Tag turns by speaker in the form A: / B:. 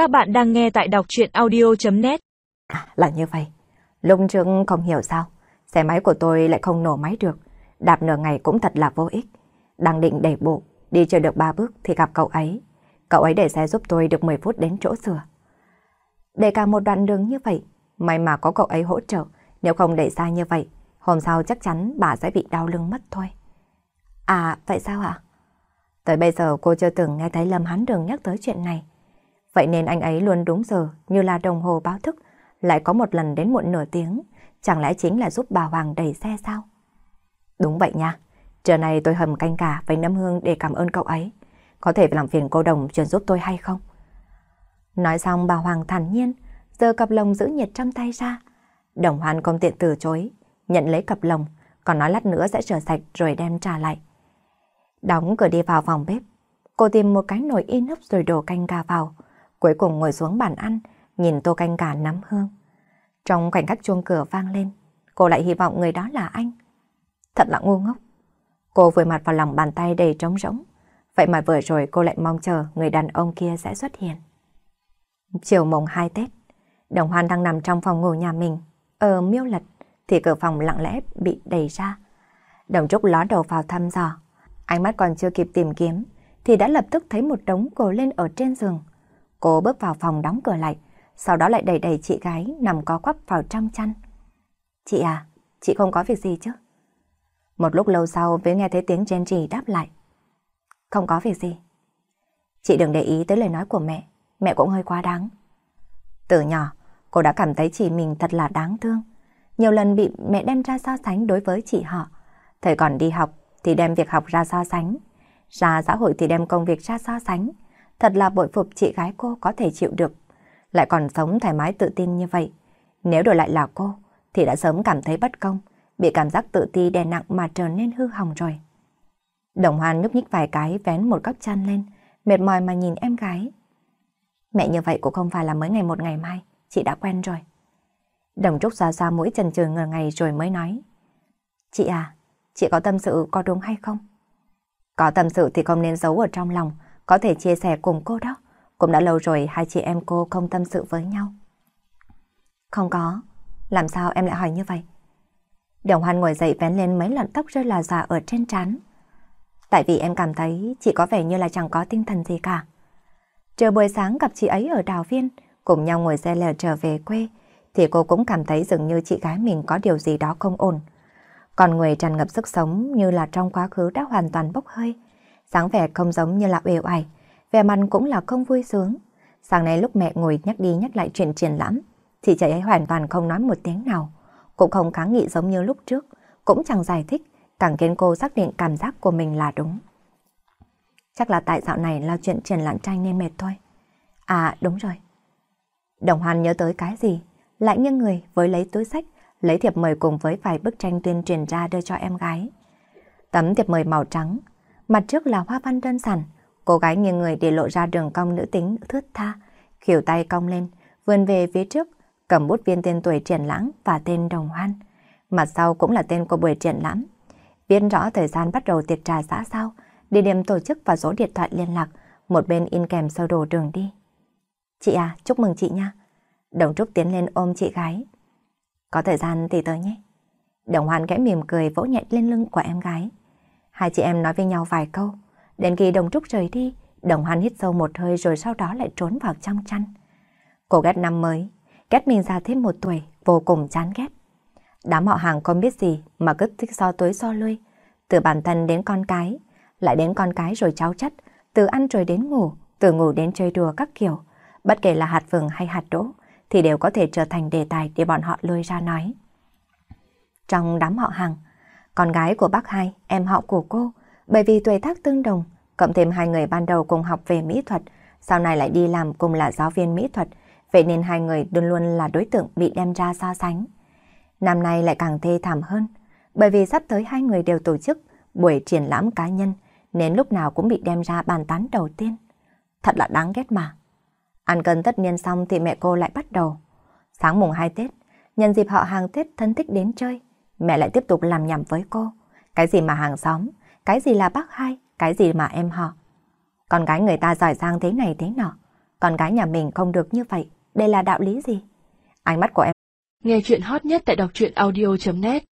A: Các bạn đang nghe tại đọc chuyện audio.net
B: à, Là như vậy. Lúc trước không hiểu sao, xe máy của tôi lại không nổ máy được. Đạp nửa ngày cũng thật là vô ích. Đang định đẩy bộ, đi chưa được ba bước thì gặp cậu ấy. Cậu ấy để xe giúp tôi được 10 phút đến chỗ sửa. Để cả một đoạn đường như vậy, may mà có cậu ấy hỗ trợ, nếu không đẩy xa như vậy, hôm sau chắc chắn bà sẽ bị đau lưng mất thôi. À, vậy sao ạ? Tới bây giờ cô chưa từng nghe thấy Lâm Hán Đường nhắc tới chuyện này. Vậy nên anh ấy luôn đúng giờ như là đồng hồ báo thức, lại có một lần đến muộn nửa tiếng, chẳng lẽ chính là giúp bà Hoàng đẩy xe sao? Đúng vậy nha, trưa nay tôi hầm canh gà với nấm hương để cảm ơn cậu ấy. Có thể làm phiền cô đồng chuyển giúp tôi hay không? Nói xong bà Hoàng thản nhiên, giơ cặp lồng giữ nhiệt trong tay ra. Đồng hoàn không tiện từ chối, nhận lấy cặp lồng, còn nói lát nữa sẽ rửa sạch rồi đem trả lại. Đóng cửa đi vào phòng bếp, cô tìm một cái nồi inox rồi đổ canh gà vào. Cuối cùng ngồi xuống bàn ăn, nhìn tô canh gà nắm hương. Trong khoảnh khắc chuông cửa vang lên, cô lại hy vọng người đó là anh. Thật là ngu ngốc. Cô vùi mặt vào lòng bàn tay đầy trống rỗng. Vậy mà vừa rồi cô lại mong chờ người đàn ông kia sẽ xuất hiện. Chiều mùng 2 Tết, Đồng Hoan đang nằm trong phòng ngủ nhà mình, ở miêu lật, thì cửa phòng lặng lẽ bị đẩy ra. Đồng Trúc ló đầu vào thăm dò. Ánh mắt còn chưa kịp tìm kiếm, thì đã lập tức thấy một đống cổ lên ở trên giường. Cô bước vào phòng đóng cửa lại, sau đó lại đẩy đẩy chị gái nằm có quắp vào trong chăn. Chị à, chị không có việc gì chứ? Một lúc lâu sau mới nghe thấy tiếng Genji đáp lại. Không có việc gì. Chị đừng để ý tới lời nói của mẹ, mẹ cũng hơi quá đáng. Từ nhỏ, cô đã cảm thấy chị mình thật là đáng thương. Nhiều lần bị mẹ đem ra so sánh đối với chị họ. Thời còn đi học thì đem việc học ra so sánh. Ra xã hội thì đem công việc ra so sánh. Thật là bội phục chị gái cô có thể chịu được. Lại còn sống thoải mái tự tin như vậy. Nếu đổi lại là cô, thì đã sớm cảm thấy bất công, bị cảm giác tự ti đè nặng mà trở nên hư hỏng rồi. Đồng Hoan nhúc nhích vài cái vén một góc chăn lên, mệt mỏi mà nhìn em gái. Mẹ như vậy cũng không phải là mới ngày một ngày mai, chị đã quen rồi. Đồng Trúc xoa xoa mũi chần chừ ngờ ngày rồi mới nói. Chị à, chị có tâm sự có đúng hay không? Có tâm sự thì không nên giấu ở trong lòng, có thể chia sẻ cùng cô đó. Cũng đã lâu rồi hai chị em cô không tâm sự với nhau. Không có, làm sao em lại hỏi như vậy? Đồng Hoan ngồi dậy vén lên mấy lọn tóc rơi là giả ở trên trán. Tại vì em cảm thấy chị có vẻ như là chẳng có tinh thần gì cả. Trừ buổi sáng gặp chị ấy ở đào viên, cùng nhau ngồi xe lèo trở về quê, thì cô cũng cảm thấy dường như chị gái mình có điều gì đó không ổn. Còn người tràn ngập sức sống như là trong quá khứ đã hoàn toàn bốc hơi dáng vẻ không giống như là uể oải, vẻ mặt cũng là không vui sướng. Sáng nay lúc mẹ ngồi nhắc đi nhắc lại chuyện triển lãm, thì chị ấy hoàn toàn không nói một tiếng nào, cũng không kháng nghị giống như lúc trước, cũng chẳng giải thích, càng khiến cô xác định cảm giác của mình là đúng. Chắc là tại dạo này lo chuyện triển lãm tranh nên mệt thôi. À đúng rồi. Đồng Hoan nhớ tới cái gì, lại nghiêng người với lấy túi sách, lấy thiệp mời cùng với vài bức tranh tuyên truyền ra đưa cho em gái. Tấm thiệp mời màu trắng, mặt trước là hoa văn đơn giản, cô gái nghiêng người để lộ ra đường cong nữ tính thướt tha, khỉu tay cong lên, vươn về phía trước, cầm bút viên tên tuổi triển lãm và tên Đồng Hoan. Mặt sau cũng là tên của buổi triển lãm. Viết rõ thời gian bắt đầu tiệc trà xã sao, địa điểm tổ chức và số điện thoại liên lạc, một bên in kèm sơ đồ đường đi. Chị à, chúc mừng chị nha. Đồng Trúc tiến lên ôm chị gái. Có thời gian thì tới nhé. Đồng Hoan kẽ mỉm cười vỗ nhẹ lên lưng của em gái. Hai chị em nói với nhau vài câu. Đến khi Đồng Trúc rời đi, Đồng Hoan hít sâu một hơi rồi sau đó lại trốn vào trong chăn. Cô ghét năm mới, ghét mình già thêm một tuổi, vô cùng chán ghét. Đám họ hàng không biết gì mà cứ thích so tối so lui. Từ bản thân đến con cái, lại đến con cái rồi cháu chất, từ ăn rồi đến ngủ, từ ngủ đến chơi đùa các kiểu. Bất kể là hạt vừng hay hạt đỗ, thì đều có thể trở thành đề tài để bọn họ lôi ra nói. Trong đám họ hàng, con gái của bác hai, em họ của cô, bởi vì tuổi tác tương đồng, cộng thêm hai người ban đầu cùng học về mỹ thuật, sau này lại đi làm cùng là giáo viên mỹ thuật, vậy nên hai người luôn luôn là đối tượng bị đem ra so sánh. Năm nay lại càng thê thảm hơn, bởi vì sắp tới hai người đều tổ chức buổi triển lãm cá nhân, nên lúc nào cũng bị đem ra bàn tán đầu tiên. Thật là đáng ghét mà. Ăn cơm tất niên xong thì mẹ cô lại bắt đầu. Sáng mùng 2 Tết, nhân dịp họ hàng Tết thân thích đến chơi, mẹ lại tiếp tục làm nhầm với cô. Cái gì mà hàng xóm, cái gì là bác hai, cái gì mà em họ. Con gái người ta giỏi giang thế này thế nọ. Con gái nhà mình không được như vậy, đây là đạo lý gì? Ánh mắt của em.
A: Nghe chuyện hot nhất tại đọc truyện audio.net